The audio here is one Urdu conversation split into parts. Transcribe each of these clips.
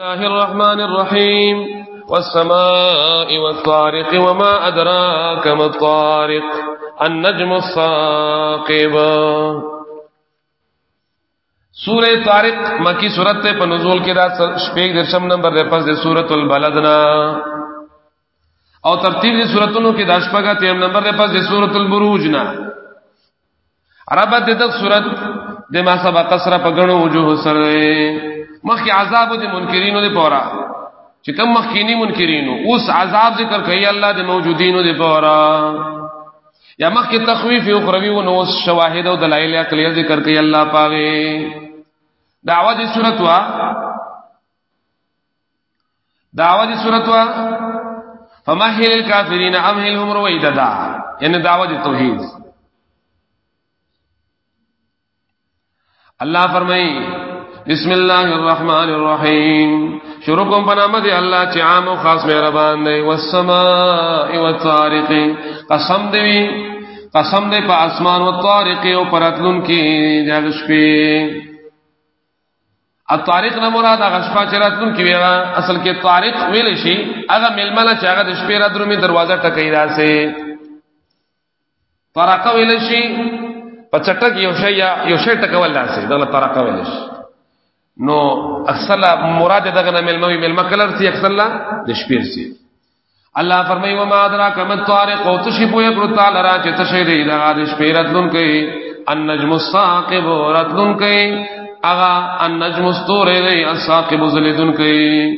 الله الرحمن الرحيم والسماء والطارق وما أدراك ما الطارق النجم الصاقب سورہ طارق مکی سورت تے پر نزول کی رات شپیک درشم نمبر دے پس دے سورت البلدنا. او ترتیب دے سورتونو کی داشپگا تیم نمبر دے پس دے سورت البروجنا. عربت دے تک سورت دے ما سبا قصر پگنو وجوہ سر دے مخی عذاب دے منکرینو دے پورا. چې کم مخکینی منکرینو، اوس عذاب ذکر کوي الله دے موجودینو دے پورا. یا مخکی تخویف اخروی و نو شواهد او دلائل عقلیه ذکر کوي الله پاوے دعوه دی صورت وا. دعوه دی صورت وا. فمهل الكافرین امهلهم رویددا. یعنی دعوه دی توحید. اللہ فرمائی بسم اللہ الرحمن الرحیم شروع کم پنام دی اللہ چی عام و خاص مہربان دے والسماء والطارق قسم دی قسم دے پا اسمان والطارق و پرتلن کی جاگش پی الطارق نہ مراد هغه شپه چې راتلون کې ویغه اصل کې طارق ویل شي هغه ملمنه چې هغه د شپې را درو می دروازه ټکې راسه طارق ویل شي په چټک یو شی یا یو شی ټکول راسه دا طارق ویل شي نو اصل مراد دغه نه ملموي ملما کلر سي اصل د شپې سي الله فرمای و ما ادراک من طارق او تشی پویا پر تعالی را چې تشی دی؟ دا د شپې راتلون کې النجم الثاقب راتلون کې اغا النجم استور دی الساقب زلیدن کئی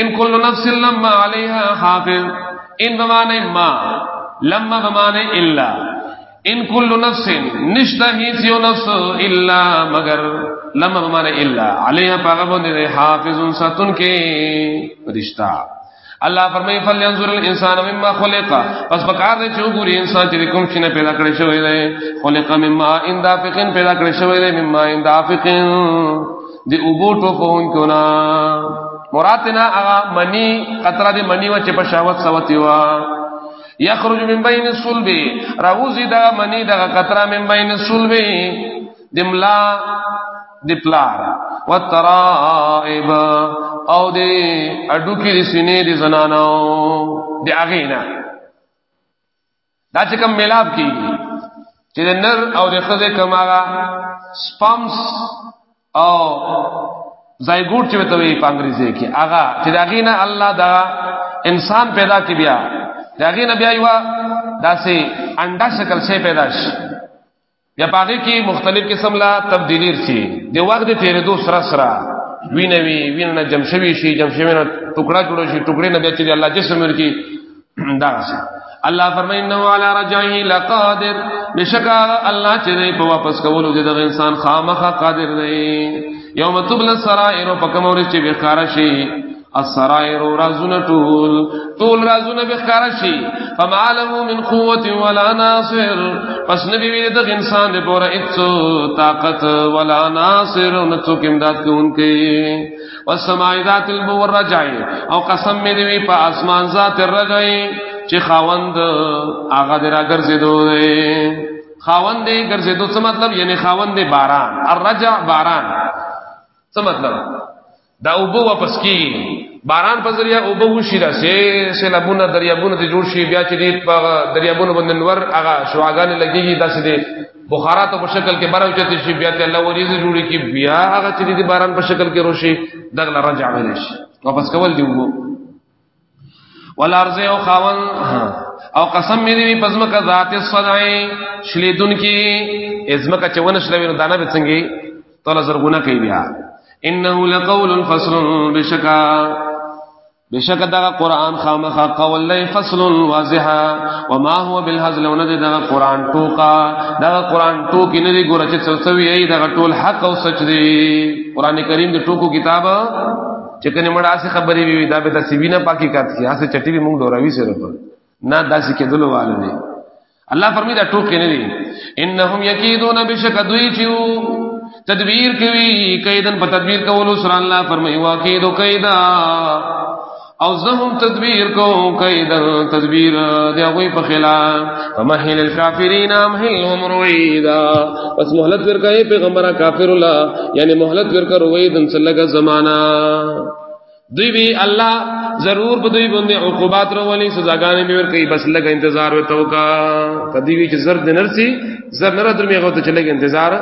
ان کل نفس لما علیہا حافظ. ان بمانے ما، لما بمانے الا. ان کل نفس نشتہ ہی سیو نفس الا مگر لما بمانے الا علیہا پاغبون دی حافظ ستن کے رشتہ۔ اللہ فرمائی فل ينظر الانسان مما خلق۔ پس بکار دے چو ګوري انسان چې کوم شي نه پیدا کړی شوی دی خلق مما ان دافقن پیدا کړی شوی دی مما ان دافقن دی اوبوټو فون کنا مراتنا اغا منی قطره دی منی و چې په شاوت سوتی وا۔ یخرج من بین الصلب. راوزی دا منی دا قطره من بین الصلب. دملا دی پلار و ترائب او دی اډو کې دی سینې دی زنانو دی اغینا. دا چې کوم ملاب کیږي چې نر او د خزه کماغه سپمس او زایګوټ چې وته په انګریزي کې اغا چې دا غینا الله دا انسان پیدا کی بیا. دا غینا بیا یو داسې انډا شکل سے پیدا شي. یا پاګه کې مختلف قسم لا تبدیلی شي. دی وخت تیرې دو سره سره وینوي ویننه جمشوي شي جمشوي نه ټوکړه جوړ شي ټوکړې نه بیا چې الله جسم ورکی دا الله فرمایي نو علی رجعه لقادر. بشکا الله چې په واپس کولو د انسان خامخه قادر دی. یوم تبل السرائر پکمور چې بخار شي السرائر رازون طول. طول رازون بخار شي فما له من قوه ولا ناصر. پس نبی وی د انسان د پورا اڅو طاقت ولا ناصر. نو څوک امداد کوونکې والسماء ذات البور رجعي او قسم می دی په اسمان ذات الرجعي چې خاوند هغه درا ګرځیدو دی. خاوند دی ګرځیدو څه مطلب؟ یعنی خاوند دی باران. الرجع باران. څه مطلب؟ دا اوبو واپس کی. باران په ذریعہ اوبو وشي را سه سیلابونه دریابونه د جوړ شي. بیا چې دی په دریابونه باندې نور هغه شواګان لګيږي داسې دی بخارات په شکل کې باران چته شي. بیا ته الله وریزه جوړي کی بیا هغه چې دی باران په شکل کې روشي دغه رجع شي. واپس کول دی وو والارض او خاون او قسم می دی پزمک ذات الصدع شلیدون کی ازمک چون شلوی نو دانا به څنګه؟ تولا زرغونه کوي بیا انه لقول فصل بشکا۔ بشک دا قران خامخ قول لای فصل واضحا وما هو بالهزل ند دا قران ټوکا دا قران ټوکی نه دی ګور چې څوڅوي ای دا ټول حق او سچ دی۔ قران کریم د ټوکو کتاب چې کنه مړه اسه خبرې وی دا به د سیوینه پاکي کات کی اسه چټي به مونږ دوروي سره په نه داسې کې دلو والو دی۔ الله فرمی دا ټوکی نه دی انهم یکیدون بشک دوی چیو۔ تدبیر کوي کیدن په تدبیر کولو سره الله فرمایي واکیدو کیدا او زهم تدبیر کو کیدن تدبیر دی هغه په خلاف. فمهل الکافرین امهلهم رویدا. پس مهلت ورکای پیغمبر کافر الله یعنی مهلت ورکا رویدن سلګه زمانہ دوی بھی اللہ ضرور بدوی بندے عقوبات رو ولی سزاگانے میں ور کئی بس لگا انتظار و توکا کدی وی چ زرد نرسی زر نرد میں غو تو چلے انتظار